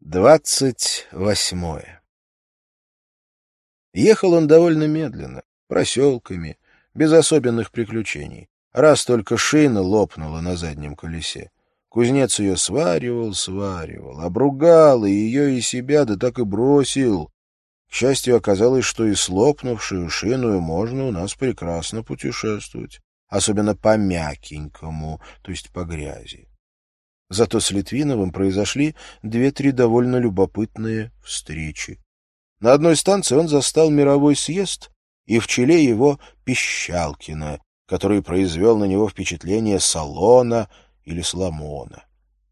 Двадцать восьмое. Ехал он довольно медленно, проселками, без особенных приключений. Раз только шина лопнула на заднем колесе. Кузнец ее сваривал, сваривал, обругал и ее, и себя, да так и бросил. К счастью, оказалось, что и слопнувшую шину можно у нас прекрасно путешествовать, особенно по мягенькому, то есть по грязи. Зато с Литвиновым произошли две-три довольно любопытные встречи. На одной станции он застал мировой съезд, и в челе его Пищалкина, который произвел на него впечатление салона или сламона.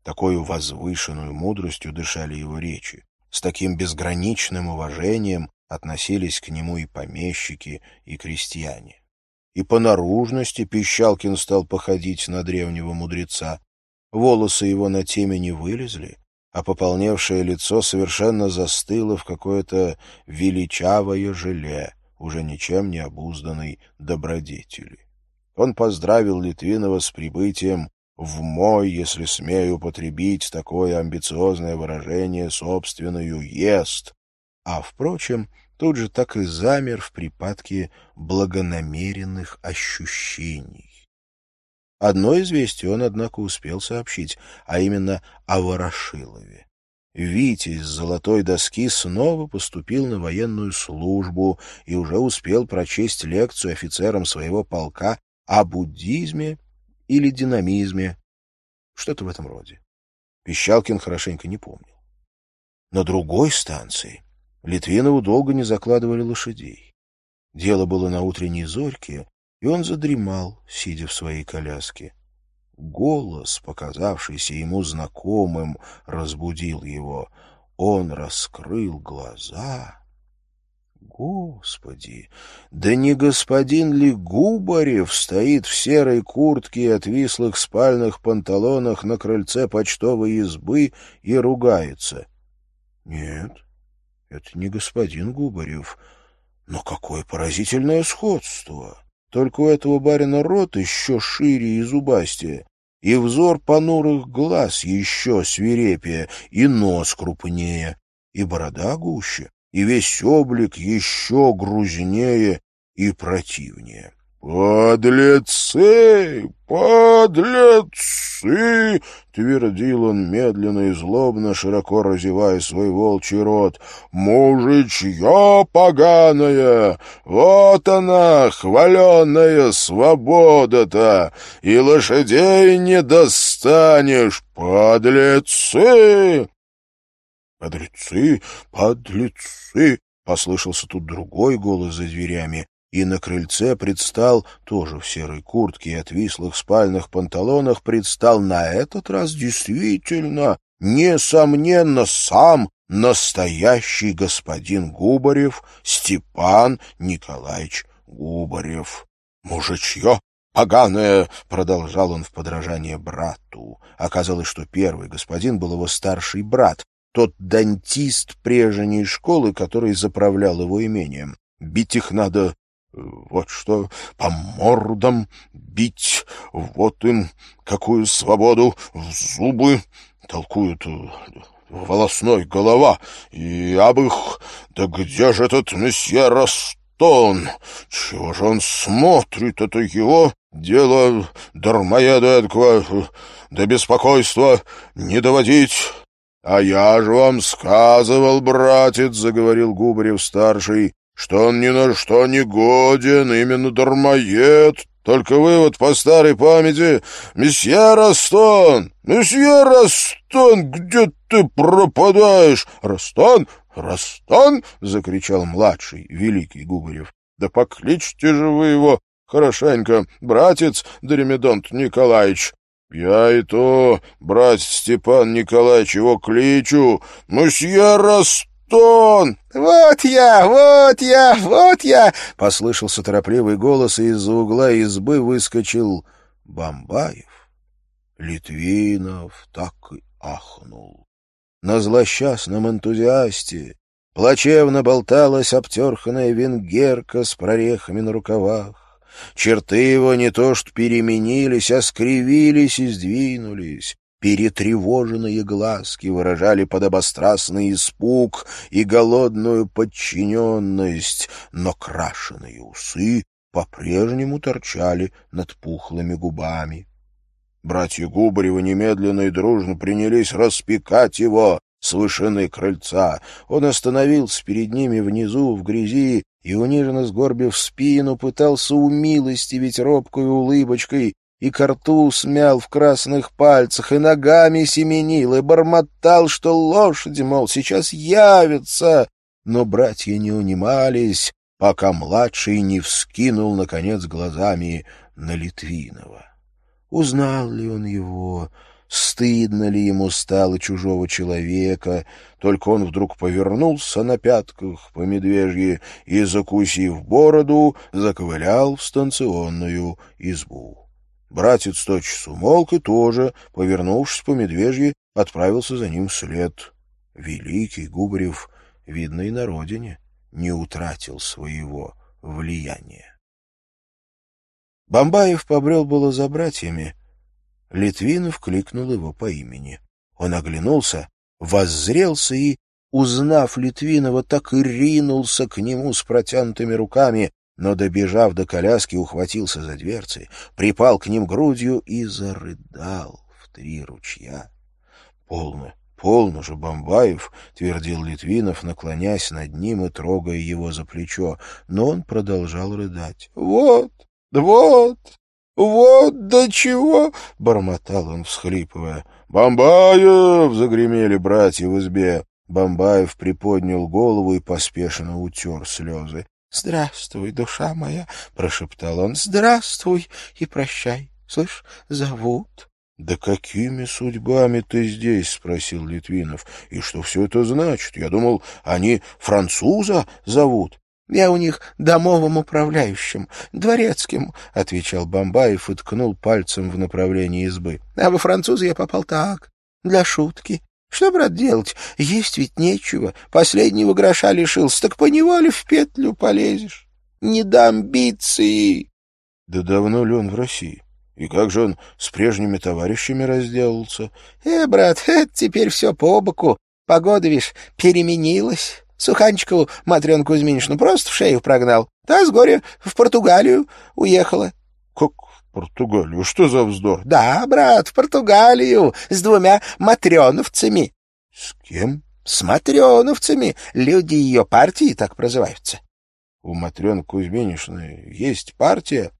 Такую возвышенную мудростью дышали его речи. С таким безграничным уважением относились к нему и помещики, и крестьяне. И по наружности Пищалкин стал походить на древнего мудреца. Волосы его на теме не вылезли, а пополневшее лицо совершенно застыло в какое-то величавое желе, уже ничем не обузданной добродетели. Он поздравил Литвинова с прибытием в мой, если смею употребить такое амбициозное выражение, собственный уезд, а, впрочем, тут же так и замер в припадке благонамеренных ощущений. Одно известие он, однако, успел сообщить, а именно о Ворошилове. Витя из золотой доски снова поступил на военную службу и уже успел прочесть лекцию офицерам своего полка о буддизме или динамизме, что-то в этом роде. Пищалкин хорошенько не помнил. На другой станции Литвинову долго не закладывали лошадей. Дело было на утренней зорьке, и он задремал, сидя в своей коляске. Голос, показавшийся ему знакомым, разбудил его. Он раскрыл глаза. Господи, да не господин ли Губарев стоит в серой куртке и отвислых спальных панталонах на крыльце почтовой избы и ругается? Нет, это не господин Губарев, но какое поразительное сходство! Только у этого барина рот еще шире и зубастее, и взор понурых глаз еще свирепее, и нос крупнее, и борода гуще, и весь облик еще грузнее и противнее. «Подлецы! Подлецы!» — твердил он медленно и злобно, широко разевая свой волчий рот. «Мужичья поганая! Вот она, хваленая свобода-то! И лошадей не достанешь! Подлецы!» «Подлецы! Подлецы!» — послышался тут другой голос за дверями и на крыльце предстал, тоже в серой куртке и отвислых спальных панталонах, предстал на этот раз действительно, несомненно, сам настоящий господин Губарев, Степан Николаевич Губарев. «Мужичье поганое!» — продолжал он в подражание брату. Оказалось, что первый господин был его старший брат, тот дантист прежней школы, который заправлял его имением. Бить их надо вот что по мордам бить, вот им какую свободу в зубы толкуют э, волосной голова, и об их, да где же этот месье Растон? Чего же он смотрит, это его дело дармоеда эдакого, до беспокойства не доводить. А я же вам сказывал, братец, — заговорил Губарев-старший, что он ни на что не годен, именно дармоед. Только вы вот по старой памяти... Месье Растон! Месье Растон, где ты пропадаешь? Растон? Растон? — закричал младший, великий Губарев. Да покличьте же вы его хорошенько, братец Дремедонт Николаевич. Я и то, брат Степан Николаевич, его кличу. Месье Растон! Тон! Вот я, вот я, вот я!» — послышался торопливый голос, и из-за угла избы выскочил Бомбаев. Литвинов так и ахнул. На злосчастном энтузиасте плачевно болталась обтерханная венгерка с прорехами на рукавах. Черты его не то что переменились, а скривились и сдвинулись. Перетревоженные глазки выражали подобострастный испуг и голодную подчиненность, но крашеные усы по-прежнему торчали над пухлыми губами. Братья Губаревы немедленно и дружно принялись распекать его с вышины крыльца. Он остановился перед ними внизу, в грязи, и, униженно сгорбив спину, пытался умилостивить робкую улыбочкой, и карту смял в красных пальцах, и ногами семенил, и бормотал, что лошади, мол, сейчас явятся. Но братья не унимались, пока младший не вскинул, наконец, глазами на Литвинова. Узнал ли он его? Стыдно ли ему стало чужого человека? Только он вдруг повернулся на пятках по медвежье и, закусив бороду, заковылял в станционную избу. Братец тотчас умолк и тоже, повернувшись по медвежье, отправился за ним вслед. Великий Губарев, видно и на родине, не утратил своего влияния. Бомбаев побрел было за братьями. Литвинов кликнул его по имени. Он оглянулся, воззрелся и, узнав Литвинова, так и ринулся к нему с протянутыми руками, но, добежав до коляски, ухватился за дверцы, припал к ним грудью и зарыдал в три ручья. — Полно, полно же, Бомбаев! — твердил Литвинов, наклонясь над ним и трогая его за плечо, но он продолжал рыдать. — Вот, вот, вот до чего! — бормотал он, всхлипывая. — Бомбаев! — загремели братья в избе. Бомбаев приподнял голову и поспешно утер слезы. «Здравствуй, душа моя!» — прошептал он. «Здравствуй и прощай. Слышь, зовут». «Да какими судьбами ты здесь?» — спросил Литвинов. «И что все это значит? Я думал, они француза зовут». «Я у них домовым управляющим, дворецким», — отвечал Бомбаев и ткнул пальцем в направлении избы. «А во француза я попал так, для шутки. Что, брат, делать? Есть ведь нечего. Последнего гроша лишился, так поневоле в петлю полезешь. Не до амбиции. Да давно ли он в России? И как же он с прежними товарищами разделался? Э, брат, это теперь все по боку. Погода, видишь, переменилась. Суханчикову Матрёну Кузьминичну просто в шею прогнал. Та с горя в Португалию уехала. — Как Португалию? Что за вздор? Да, брат, в Португалию с двумя матрёновцами. С кем? С матрёновцами. Люди ее партии так прозываются. У Матрёны Кузьминишны есть партия?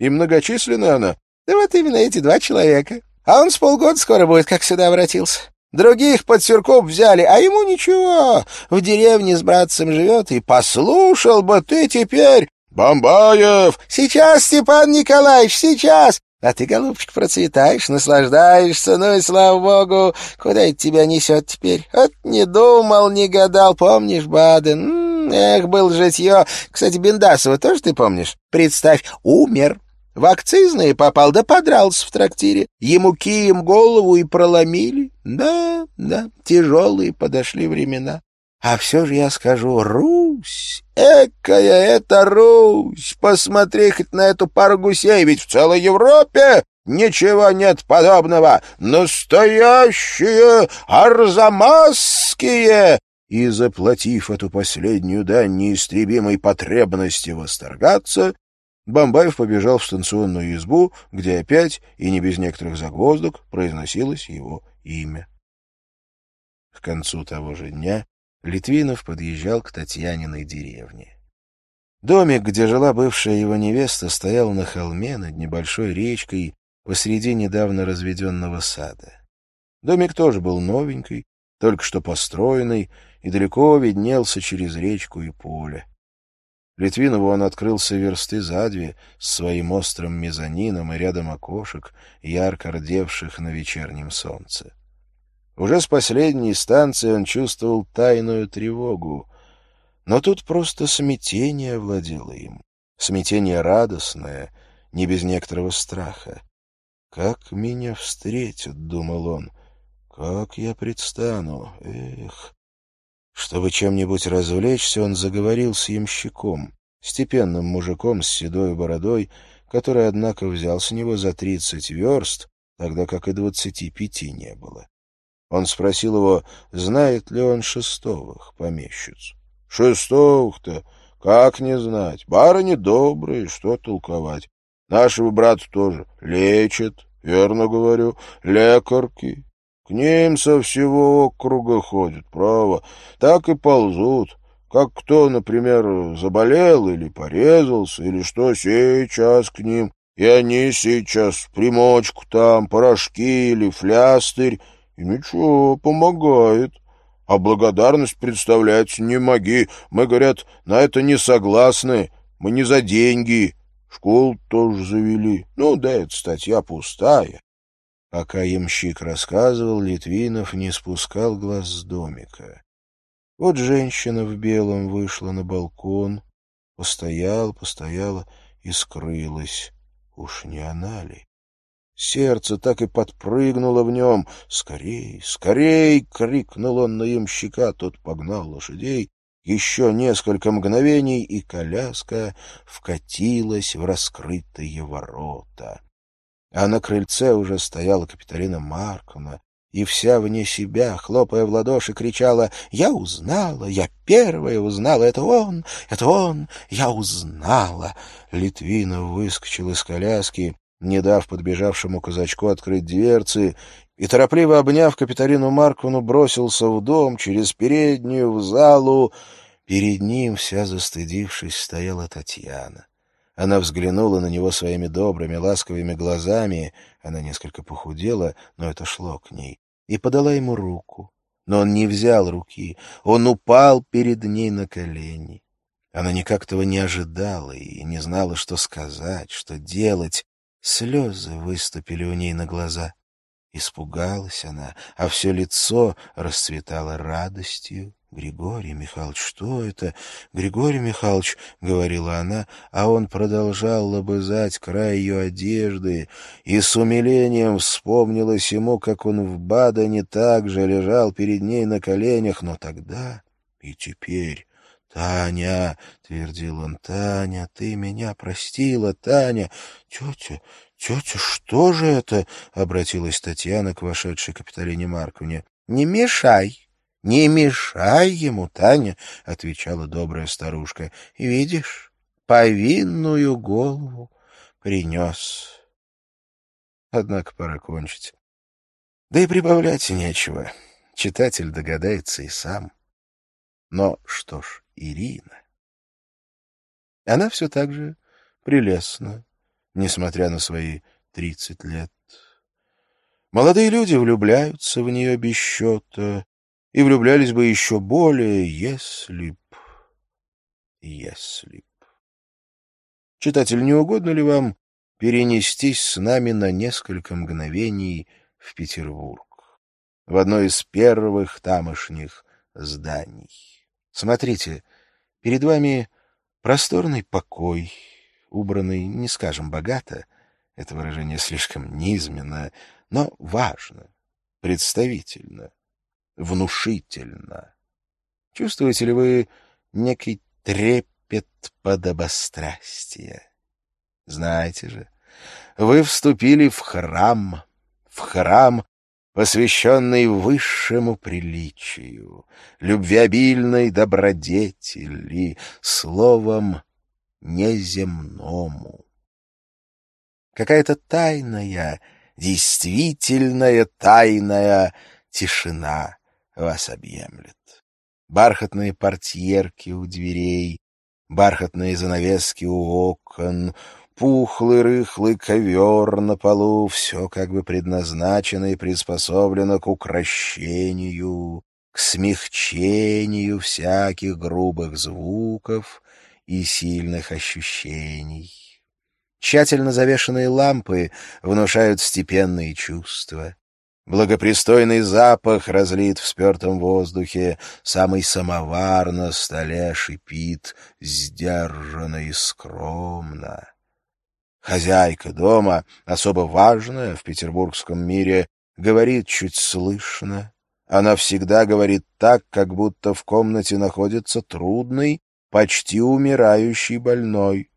И многочисленная она? Да вот именно эти два человека. А он с полгода скоро будет, как сюда обратился. Других под сюркоп взяли, а ему ничего. В деревне с братцем живет, и послушал бы ты теперь, «Бомбаев!» «Сейчас, Степан Николаевич, сейчас!» «А ты, голубчик, процветаешь, наслаждаешься, ну и слава богу! Куда это тебя несет теперь? Вот не думал, не гадал, помнишь, Баден? эх, был житье! Кстати, Бендасова тоже ты помнишь? Представь, умер!» В акцизные попал, да подрался в трактире. Ему кием голову и проломили. Да, да, тяжелые подошли времена. А все же я скажу, Русь, экая это Русь! Посмотри хоть на эту пару гусей, ведь в целой Европе ничего нет подобного. Настоящие арзамасские! И, заплатив эту последнюю дань неистребимой потребности восторгаться, Бомбаев побежал в станционную избу, где опять, и не без некоторых загвоздок, произносилось его имя. К концу того же дня Литвинов подъезжал к Татьяниной деревне. Домик, где жила бывшая его невеста, стоял на холме над небольшой речкой посреди недавно разведенного сада. Домик тоже был новенький, только что построенный, и далеко виднелся через речку и поле. Литвинову он открылся версты за две с своим острым мезонином и рядом окошек, ярко рдевших на вечернем солнце. Уже с последней станции он чувствовал тайную тревогу. Но тут просто смятение владело им. Смятение радостное, не без некоторого страха. «Как меня встретят?» — думал он. «Как я предстану? Эх!» Чтобы чем-нибудь развлечься, он заговорил с ямщиком, степенным мужиком с седой бородой, который, однако, взял с него за тридцать верст тогда как и двадцати пяти не было. Он спросил его, знает ли он Шестовых, помещиц. — Шестовых-то? Как не знать? Барыни добрые, что толковать. Нашего брата тоже лечат, верно говорю, лекарки. К ним со всего округа ходят, право, так и ползут. Как кто, например, заболел или порезался, или что, сейчас к ним. И они сейчас примочку там, порошки или флястырь, и ничего, помогает. А благодарность представлять не моги. Мы, говорят, на это не согласны. Мы не за деньги. Школу тоже завели. Ну, да, эта статья пустая. Пока ямщик рассказывал, Литвинов не спускал глаз с домика. Вот женщина в белом вышла на балкон, постояла, постояла и скрылась. Уж не она ли? Сердце так и подпрыгнуло в нем. «Скорей, скорей!» — крикнул он на ямщика, тот погнал лошадей. Еще несколько мгновений, и коляска вкатилась в раскрытые ворота. А на крыльце уже стояла Капиталина Марковна, и вся вне себя, хлопая в ладоши, кричала «Я узнала! Я первая узнала! Это он! Это он! Я узнала!» Литвинов выскочил из коляски, не дав подбежавшему казачку открыть дверцы, и, торопливо обняв Капиталину Марковну, бросился в дом, через переднюю, в залу. Перед ним, вся застыдившись, стояла Татьяна. Она взглянула на него своими добрыми, ласковыми глазами, она несколько похудела, но это шло к ней, и подала ему руку. Но он не взял руки, он упал перед ней на колени. Она никак этого не ожидала и не знала, что сказать, что делать, Слезы выступили у ней на глаза. Испугалась она, а все лицо расцветало радостью. «Григорий Михайлович, что это?» «Григорий Михайлович», — говорила она, а он продолжал лобызать край ее одежды, и с умилением вспомнилось ему, как он в Бадане также лежал перед ней на коленях, но тогда и теперь «Таня!» — твердил он. «Таня, ты меня простила, Таня!» «Тетя, тетя, что же это?» — обратилась Татьяна к вошедшей Капиталине Марковне. «Не мешай, не мешай ему, Таня!» — отвечала добрая старушка. «Видишь, повинную голову принес». Однако пора кончить. Да и прибавлять нечего. Читатель догадается и сам. Но что ж, Ирина. Она все так же прелестна, несмотря на свои тридцать лет. Молодые люди влюбляются в нее без счета и влюблялись бы еще более, если б... Если б... Читатель, не угодно ли вам перенестись с нами на несколько мгновений в Петербург, в одно из первых тамошних зданий? Смотрите, перед вами просторный покой, убранный, не скажем, богато, это выражение слишком низменно, но важно, представительно, внушительно. Чувствуете ли вы некий трепет подобострастия? Знаете же, вы вступили в храм, в храм посвященный высшему приличию, любвеобильной добродетели, словом, неземному. Какая-то тайная, действительная тайная тишина вас объемлет. Бархатные портьерки у дверей, бархатные занавески у окон, пухлый рыхлый ковер на полу, все как бы предназначено и приспособлено к укращению, к смягчению всяких грубых звуков и сильных ощущений. Тщательно завешенные лампы внушают степенные чувства. Благопристойный запах разлит в спертом воздухе, самый самовар на столе шипит сдержанно и скромно. Хозяйка дома, особо важная в петербургском мире, говорит чуть слышно. Она всегда говорит так, как будто в комнате находится трудный, почти умирающий больной.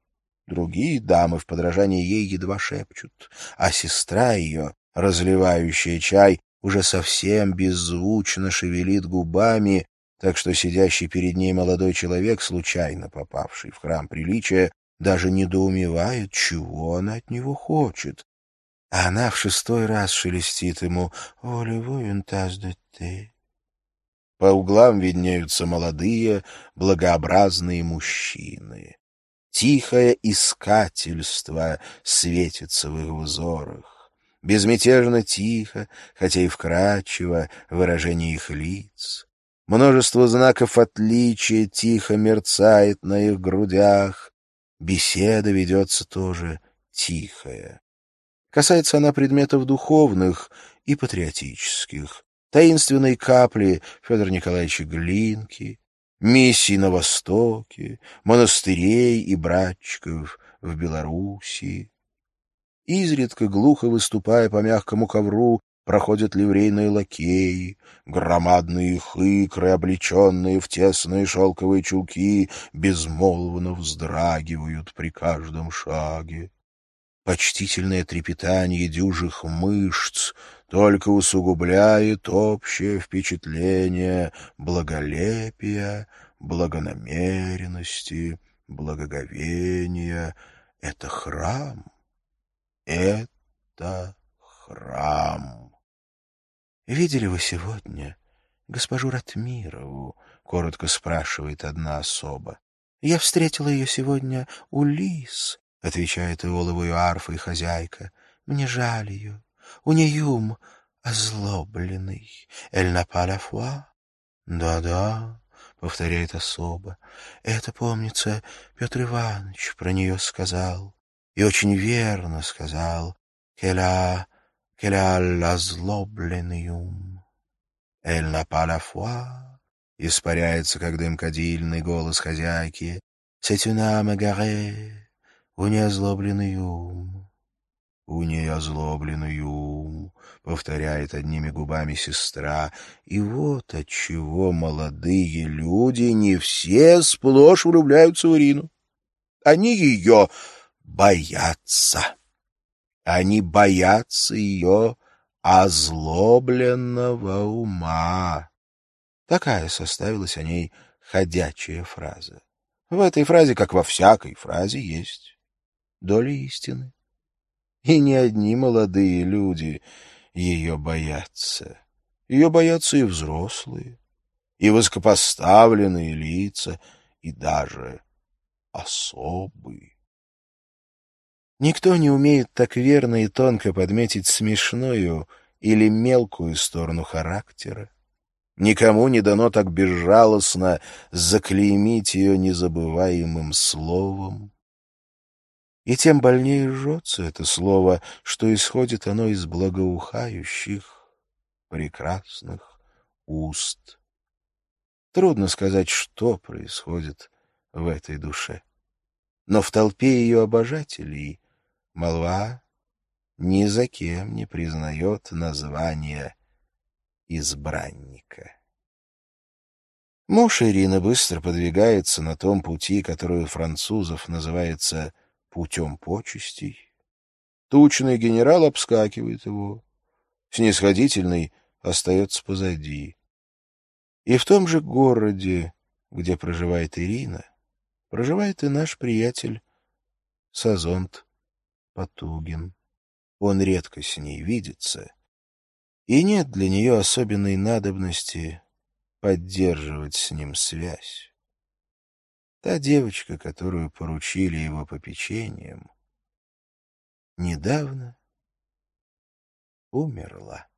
Другие дамы в подражании ей едва шепчут, а сестра ее Разливающая чай уже совсем беззвучно шевелит губами, так что сидящий перед ней молодой человек, случайно попавший в храм приличия, даже недоумевает, чего она от него хочет. А она в шестой раз шелестит ему «Волевую ты». По углам виднеются молодые, благообразные мужчины. Тихое искательство светится в их взорах. Безмятежно тихо, хотя и вкрадчиво, выражение их лиц. Множество знаков отличия тихо мерцает на их грудях. Беседа ведется тоже тихая. Касается она предметов духовных и патриотических. Таинственной капли Федора Николаевича Глинки, миссий на Востоке, монастырей и братчиков в Белоруссии. Изредка, глухо выступая по мягкому ковру, проходят ливрейные лакеи, громадные хыкры, облеченные в тесные шелковые чулки, безмолвно вздрагивают при каждом шаге. Почтительное трепетание дюжих мышц только усугубляет общее впечатление благолепия, благонамеренности, благоговения. Это храм. Это храм. «Видели вы сегодня госпожу Ратмирову?» — коротко спрашивает одна особа. «Я встретила ее сегодня у Лис», — отвечает иоловую арфой хозяйка. «Мне жаль ее. У нее ум озлобленный. Эль напаля фуа?» «Да-да», — повторяет особа. «Это, помнится, Петр Иванович про нее сказал. И очень верно сказал. Келя, келя озлобленный ум. Эль напаля фуа?» Испаряется, как дым кадильный голос хозяйки. «Сетюна магаре». У нее озлобленный ум. У нее озлобленный ум, повторяет одними губами сестра. И вот отчего молодые люди не все сплошь влюбляются в Ирину. Они ее боятся. Они боятся ее озлобленного ума. Такая составилась о ней ходячая фраза. В этой фразе, как во всякой фразе, есть доля истины. И не одни молодые люди ее боятся. Ее боятся и взрослые, и высокопоставленные лица, и даже особые. Никто не умеет так верно и тонко подметить смешную или мелкую сторону характера. Никому не дано так безжалостно заклеймить ее незабываемым словом. И тем больнее жжется это слово, что исходит оно из благоухающих, прекрасных уст. Трудно сказать, что происходит в этой душе. Но в толпе ее обожателей молва ни за кем не признает название избранника. Муж Ирины быстро подвигается на том пути, который у французов называется путем почестей. Тучный генерал обскакивает его, снисходительный остается позади. И в том же городе, где проживает Ирина, проживает и наш приятель Сазонт Потугин. Он редко с ней видится, и нет для нее особенной надобности поддерживать с ним связь. Та девочка, которую поручили его попечением, недавно умерла.